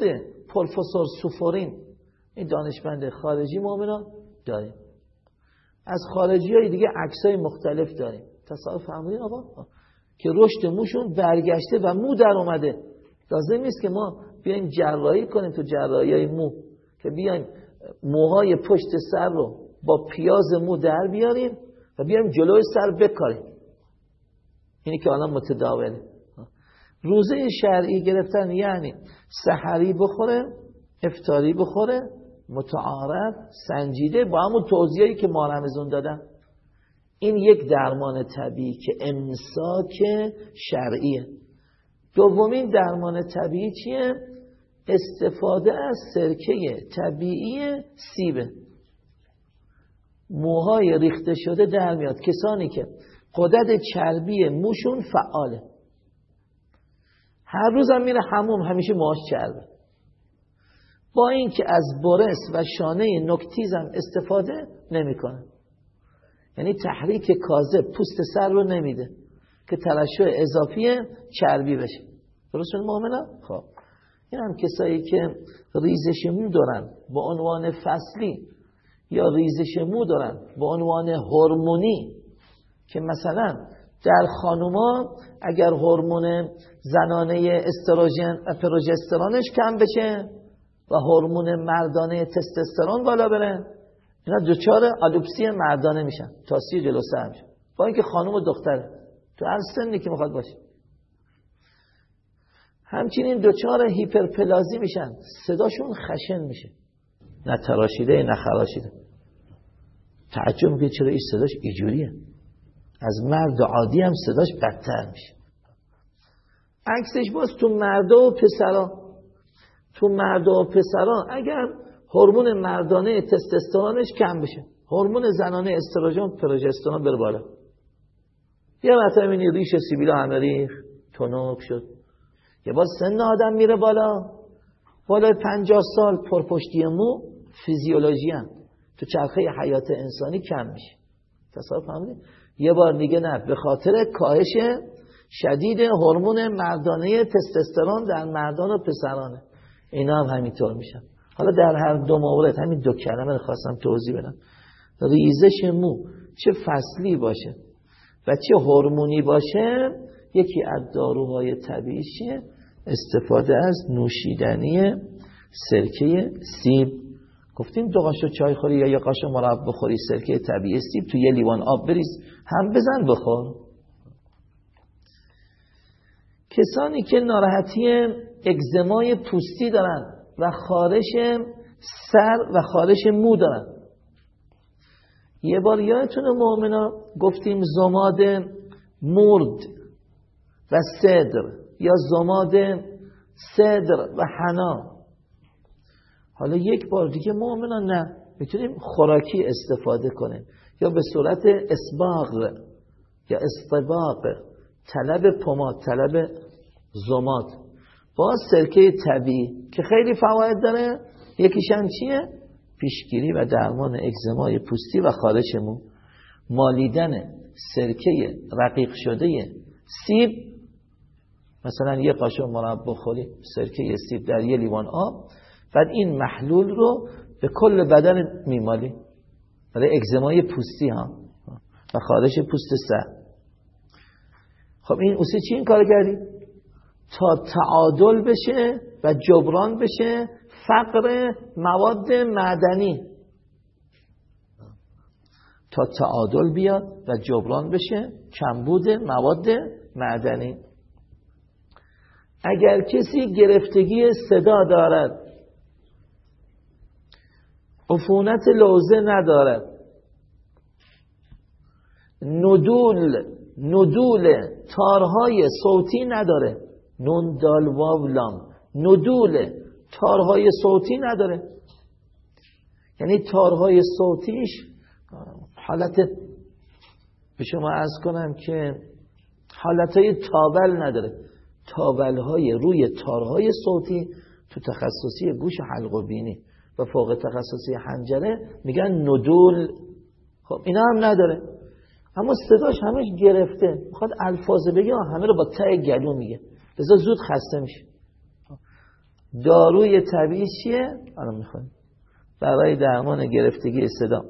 پروفسور سوفورین این دانشمند خارجی مؤمنان داریم. از خارجی های دیگه عکسای مختلف داریم. تصادف فهمیدین آقا؟ که رشد موشون برگشته و مو در اومده. لازم نیست که ما بیایم جراحی کنیم تو جراحی های مو که بیایم موهای پشت سر رو با پیاز مو در بیاریم و بیایم جلوی سر بکاریم. اینی که الان متداوله. روزه شرعی گرفتن یعنی سحری بخوره افتاری بخوره متعارف سنجیده با همون توضیحی که ما رمزون دادن. این یک درمان طبیعی که امساک شرعیه. دومین درمان طبیعی چیه؟ استفاده از سرکه طبیعی سیبه. موهای ریخته شده در میاد. کسانی که قدرت چربی موشون فعاله. هر روزم میره هموم همیشه موهاش چربه با اینکه از برس و شانه نکتیزم استفاده نمی‌کنه. یعنی تحریک کاذب پوست سر رو نمیده که ترشح اضافی چربی بشه. درست مؤمنه خب. این هم کسایی که ریزش مو دارن به عنوان فصلی یا ریزش مو دارن به عنوان هورمونی که مثلا در خانوما اگر هورمون زنانه استروژن و پروژسترونش کم بشه و هورمون مردانه تستوسترون بالا بره اینا دوچار آلوپسی مردانه میشن تاسی جلو سر میشن با اینکه خانم و دختره. تو هر سنی که می‌خواد باشه. همچنین دوچار هیپرپلازی میشن. صداشون خشن میشه. نه تراشیده نه خراشیده. تعجب می‌کنه چرا این صداش ایجوریه از مرد عادی هم صداش بدتر میشه. عکسش باز تو مردا و پسرا. تو مردا و پسرا اگر هورمون مردانه تستوسترونش کم بشه. هورمون زنانه استروژن پروژسترون بره بالا. یه مرتبه این ریش سیبیلا همه ریخ تونوک شد. یه باز سن آدم میره بالا. بالا پنجاه سال پرپشتی مو فیزیولوژی هم تو چرخه حیات انسانی کم میشه. تصور فهمیدید یه بار دیگه نه به خاطر کاهش شدید هورمون مردانه تستوسترون در مردان و پسرانه. اینا هم همینطور میشن. حالا در هر دو مورد همین دو کلمه خواستم توضیح بدم. ریزش مو چه فصلی باشه و چه هورمونی باشه یکی از داروهای طبیعیشه استفاده از نوشیدنی سرکه سیب. گفتیم دو قاشق چای خوری یا یه قاشق مرب بخوری سرکه طبیعی سیب تو یه لیوان آب بریز هم بزن بخور. کسانی که ناراحتی اگزمای پوستی دارن و خارش سر و خارش مو دارن. یه بار یادتونه مؤمنا گفتیم زماد مرد و صدر یا زماد صدر و حنا. حالا یک بار دیگه مؤمنا نه. می‌تونیم خوراکی استفاده کنیم. یا به صورت اسباغ یا استباق طلب پماد طلب زماد. با سرکه طبیعی که خیلی فواید داره یکیشم چیه؟ پیشگیری و درمان اگزمای پوستی و خارش مو مالیدن سرکه رقیق شده سیب. مثلا یه قاشق مرب سرکه سیب در یه لیوان آب. بعد این محلول رو به کل بدن میمالی برای اگزمای پوستی ها و خارش پوست سر. خب این اوسی چی این کار کردی؟ تا تعادل بشه و جبران بشه فقر مواد معدنی. تا تعادل بیاد و جبران بشه کمبود مواد معدنی. اگر کسی گرفتگی صدا دارد عفونت لوزه ندارد. ندول ندول تارهای صوتی نداره. نون دال واو لام ندول تارهای صوتی نداره. یعنی تارهای صوتیش حالت به شما از کنم که حالتهای تابل نداره. تابل های روی تارهای صوتی تو تخصصی گوش حلق و بینی. و فوق تخصصی حنجره میگن ندول خب اینا هم نداره. اما صداش همش گرفته. می‌خواد الفاظ بگه همه رو با ته گلو میگه. لذا زود خسته میشه. داروی طبیعی چیه؟ الان می‌خوایم. برای درمان گرفتگی صدا.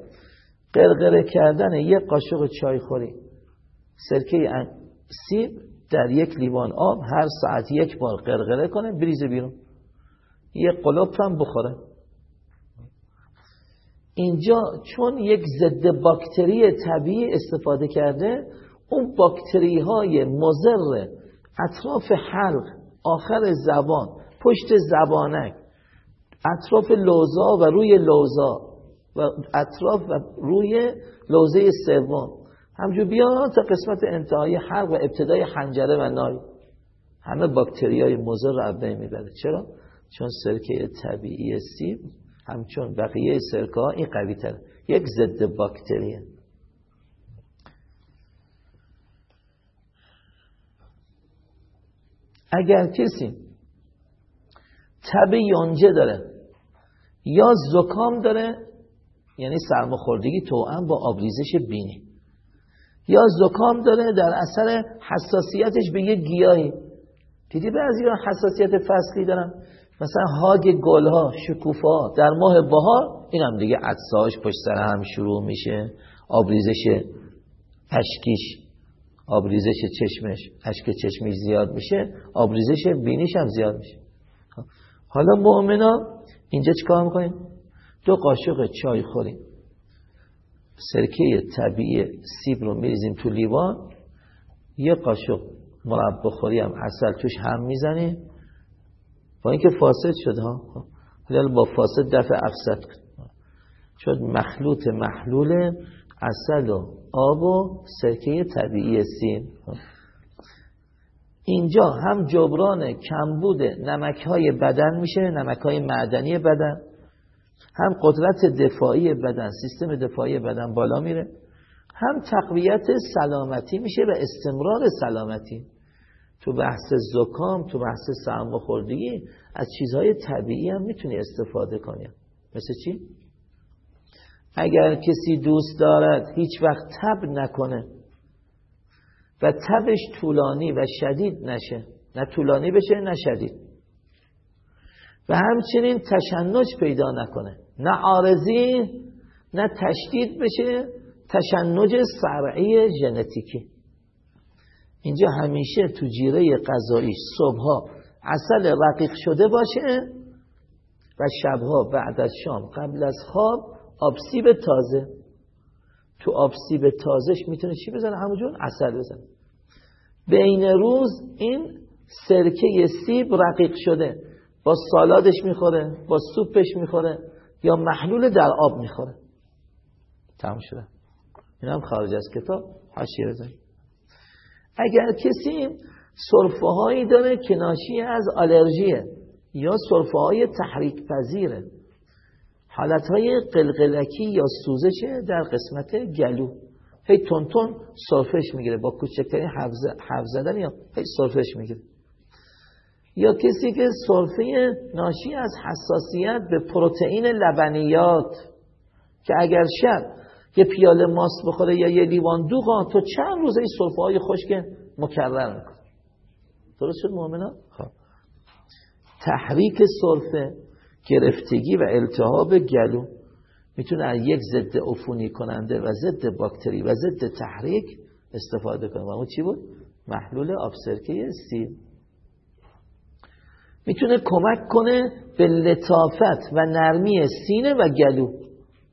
قرقره کردن یک قاشق چای خوری سرکه سیب در یک لیوان آب هر ساعت یک بار قرقره کنه بریزه بیرون. یه قلوب هم بخوره. اینجا چون یک ضد باکتری طبیعی استفاده کرده اون باکتری های مزر اطراف حلق آخر زبان پشت زبانک اطراف لوزا و روی لوزا و اطراف و روی لوزه سوم. همجور بیا تا قسمت انتهای حلق و ابتدای حنجره و نای. همه باکتری های مزر رو می‌بره. چرا؟ چون سرکه طبیعی سیب همچون بقیه سرکه این قوی تر. یک ضد باکتریه. اگر کسی تب یونجه داره یا زکام داره یعنی سرماخوردگی توأم با آبریزش بینی یا زکام داره در اثر حساسیتش به یه گیاهی. دیدی بعضی حساسیت فصلی دارن. مثلا هاگ گلها شکوفا در ماه بهار این هم دیگه عدساش پشت سر هم شروع میشه. آبریزش اشکیش آبریزش چشمش اشک چشمیش زیاد میشه آبریزش بینیش هم زیاد میشه. حالا مؤمنا اینجا چیکار می‌کنیم؟ دو قاشق چای خوریم. سرکه طبیعی سیب رو میریزیم تو لیوان. یه قاشق مربا خوری هم اصل توش هم می‌زنیم. با اینکه فاسد شد ها. حالا با فاسد دفع افسد شد مخلوط محلول اصل و آب و سرکه طبیعی سیب اینجا هم جبران کمبود نمک های بدن میشه نمک های معدنی بدن. هم قدرت دفاعی بدن سیستم دفاعی بدن بالا میره. هم تقویت سلامتی میشه و استمرار سلامتی. تو بحث زکام تو بحث سرماخوردگی از چیزهای طبیعی هم می‌تونی استفاده کنی. مثل چی؟ اگر کسی دوست دارد هیچ وقت تب نکنه و تبش طولانی و شدید نشه. نه طولانی بشه نه شدید. و همچنین تشنج پیدا نکنه. نه آرزی نه تشدید بشه تشنج سرعی ژنتیکی. اینجا همیشه تو جیره غذاییش صبحها اصل رقیق شده باشه و شبها بعد از شام قبل از خواب آبسیب تازه. تو آبسیب تازهش می‌تونه چی بزنه؟ همونجور اصل بزنه. بین روز این سرکه سیب رقیق شده. با سالادش می‌خوره با سوپش می‌خوره یا محلول در آب می‌خوره. تمام شده. این هم خارج از کتاب. حاشیه بزنید اگر کسی صرفه هایی داره که ناشی از آلرژیه یا صرفه های تحریک پذیره حالت های قلقلکی یا سوزشه در قسمت گلو هی تون تون صرفش می‌گیره با کوچکترین حرف زدن یا هی صرفش می‌گیره. یا کسی که صرفه ناشی از حساسیت به پروتئین لبنیات که اگر شب یه پیاله ماست بخوره یا یه لیوان دوغان تو چند روزه این صرفه های خشک مکرر می‌کنه درست شد مؤمنان؟ خب تحریک صرفه گرفتگی و التهاب گلو می‌تونه از یک ضد عفونی کننده و ضد باکتری و ضد تحریک استفاده کنه و اون چی بود؟ محلول آبسرکه سیب می‌تونه کمک کنه به لطافت و نرمی سینه و گلو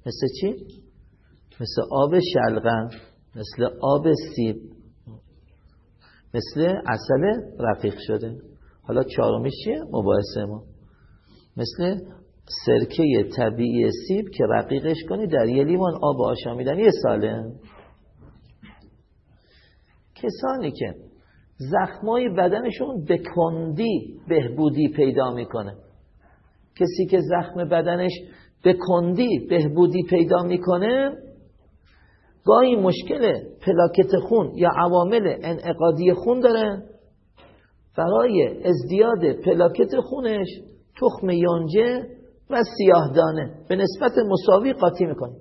مثل چی؟ مثل آب شلغم مثل آب سیب مثل اصل رقیق شده. حالا چهارمیش چیه؟ مباحثه ما. مثل سرکه طبیعی سیب که رقیقش کنی در یه لیوان آب آشامیدن یه ساله. کسانی که زخمای بدنشون به کندی بهبودی پیدا می‌کنه. کسی که زخم بدنش به کندی بهبودی پیدا می‌کنه گاهی مشکل پلاکت خون یا عوامل انعقادی خون داره. برای ازدیاد پلاکت خونش تخم یونجه و سیاهدانه به نسبت مساوی قاطی می‌کنه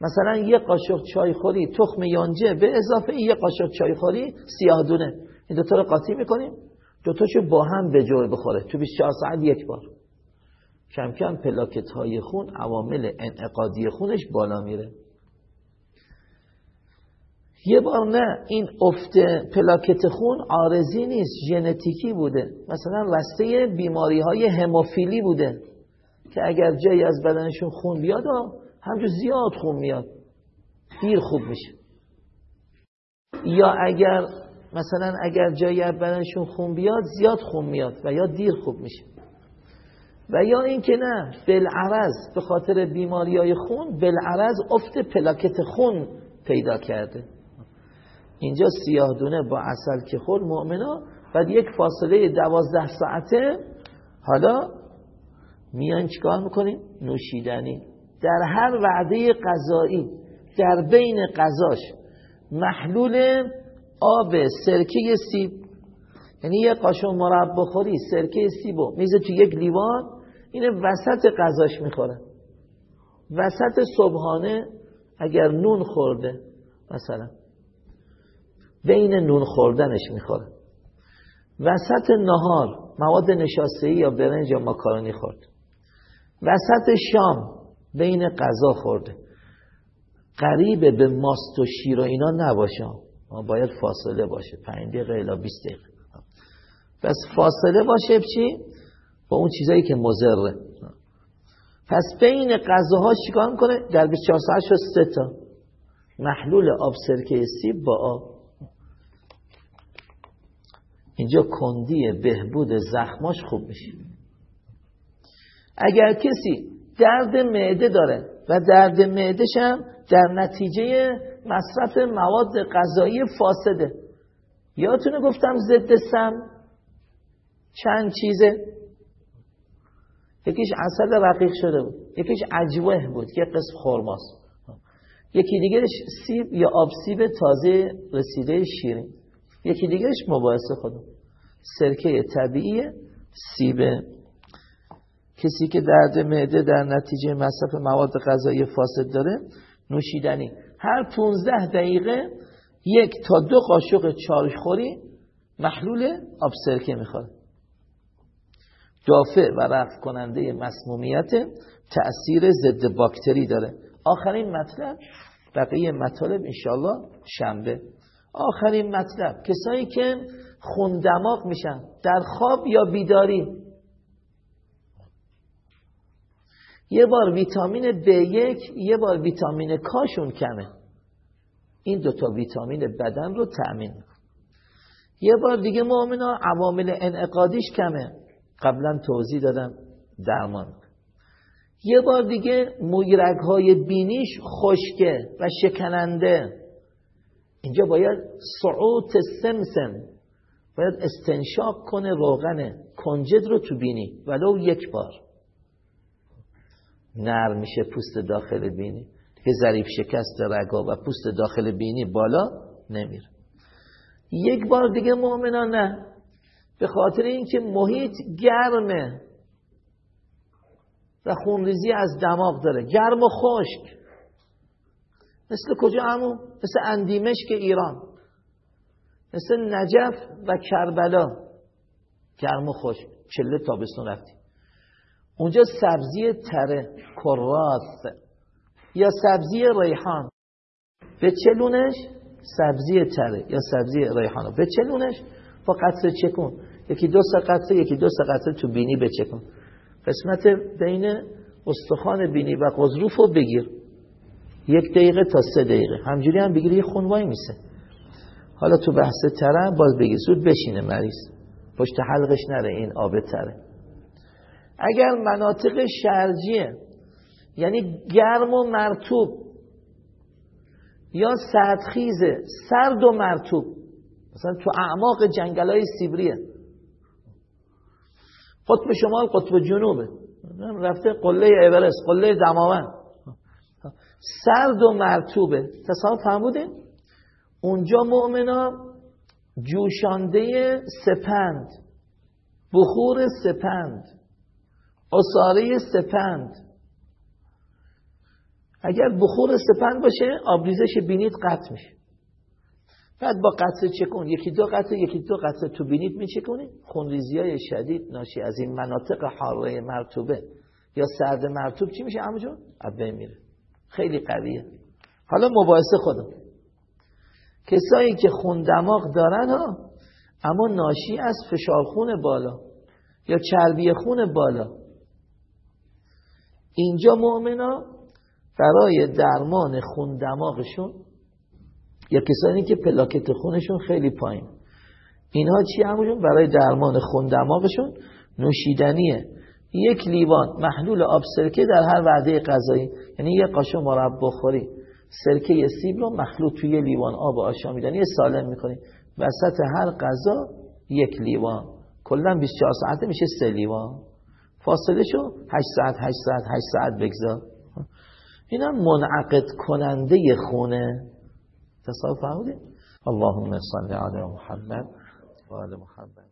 مثلا یه قاشق چای خوری تخم یونجه به اضافه یه قاشق چای خوری سیاهدونه این دوتا رو قاطی می‌کنیم دوتاشو با هم به جور بخوره. تو 24 ساعت یک بار. کم کم پلاکت های خون عوامل انعقادی خونش بالا میره. یه بار نه این افت پلاکت خون آرزی نیست ژنتیکی بوده. مثلا رسته بیماری های هموفیلی بوده که اگر جایی از بدنشون خون بیاد همجور زیاد خون میاد. دیر خوب میشه. یا اگر مثلا اگر جایی از بدنشون خون بیاد زیاد خون میاد و یا دیر خوب میشه. و یا اینکه نه بالعرض به خاطر بیماری های خون بالعرض افت پلاکت خون پیدا کرده. اینجا سیاه دونه با اصل که خور مؤمنا بعد یک فاصله دوازده ساعته حالا میان چیکار می‌کنیم نوشیدنی. در هر وعده غذایی در بین غذاش محلول آب سرکه سیب یعنی یه قاشق مربا خوری سرکه سیبو میزه تو یک لیوان اینه وسط غذاش می‌خوره. وسط صبحانه اگر نون خورده مثلا بین نون خوردنش می‌خوره. وسط نهار مواد نشاسته یا برنج یا ماکارونی خورد. وسط شام بین غذا خورده. قریب به ماست و شیر و اینا نباشه. باید فاصله باشه. 5 دقیقه الی 20 دقیقه. پس فاصله باشه چی؟ با اون چیزایی که مضره. پس بین غذاها چیکار می‌کنه؟ در 24 ساعت شد سه تا. محلول آب سرکه سیب با آب. اینجا کندی بهبود زخماش خوب میشه. اگر کسی درد معده داره و درد معدش هم در نتیجه مصرف مواد غذایی فاسده. یادتونه گفتم ضد سم چند چیزه؟ یکیش اصل رقیق شده بود یکیش عجوه بود که قسم خورماست یکی دیگرش سیب یا آب سیب تازه رسیده شیرین. یکی دیگرش مباحثه خودم. سرکه طبیعی سیب کسی که درد معده در نتیجه مصرف مواد غذایی فاسد داره نوشیدنی. هر 15 دقیقه یک تا دو قاشق چارشخوری محلول آب سرکه می‌خوره. دافع و رفع کننده مسمومیت تأثیر ضد باکتری داره. آخرین مطلب بقیه مطالب انشالله شنبه. آخرین مطلب. کسایی که خون دماغ میشن در خواب یا بیداری. یه بار ویتامین B1 یه بار ویتامین کاشون کمه. این دوتا ویتامین بدن رو تأمین یه بار دیگه مؤمنا عوامل انعقادیش کمه. قبلا توضیح دادم درمان. یه بار دیگه مویرگ های بینیش خشکه و شکننده. اینجا باید صعوت سمسم باید استنشاق کنه روغن کنجد رو تو بینی ولو یک بار. نرم میشه پوست داخل بینی. که ظریف شکست رگا و پوست داخل بینی بالا نمیره. یک بار دیگه مؤمنان نه. به خاطر اینکه محیط گرمه و خونریزی از دماغ داره. گرم و خشک. مثل کجا همون؟ مثل اندیمشک ایران. مثل نجف و کربلا. گرم و خشک چله تابستون رفتی اونجا سبزی تره کراس. یا سبزی ریحان. به چلونش سبزی تره یا سبزی ریحان. به چلونش با قطره چکون. یکی دو سه قطره یکی دو سه قطره تو بینی بچکن قسمت بین استخوان بینی و قضروف رو بگیر. یک دقیقه تا سه دقیقه. همجوری هم بگیری یه خونوایی میسه. حالا تو بحث تره باز بگیر زود بشینه مریض. پشت حلقش نره این آب تره. اگر مناطق شرجیه یعنی گرم و مرتوب یا سردخیزه سرد و مرتوب مثلا تو اعماق جنگل های سیبریه. قطب شمال قطب جنوبه. رفته قله ایورست قله دماوند. سرد و مرتوبه تصاحب فهموده اونجا مؤمنا جوشانده سپند بخور سپند اصاره سپند. اگر بخور سپند باشه آبریزش بینید قطع میشه. بعد با قطره چکون یکی دو قطره یکی دو قطره تو بینید میچکونی؟ خونریزی های شدید ناشی از این مناطق حاره مرتوبه یا سرد مرتوب چی میشه؟ همونجور؟ عبه میره. خیلی قویه. حالا مباحثه خودم. کسایی که خون دماغ دارن ها اما ناشی از فشار خون بالا یا چربی خون بالا. اینجا مؤمنا برای درمان خون دماغشون یا کسانی که پلاکت خونشون خیلی پایین. اینها چی همونشون برای درمان خون دماغشون نوشیدنیه. یک لیوان محلول آب سرکه در هر وعده غذایی یعنی یک قاشق مرب بخوری سرکه سیب رو مخلوط توی لیوان آب آشامیدنی سالم می‌کنی. وسط هر غذا یک لیوان. کلا 24 ساعته میشه سه لیوان. فاصله شو 8 ساعت 8 ساعت 8 ساعت بگذار. اینا منعقد کننده خونه. تصاف فهمیدید اللهم صل علی محمد و آل محمد.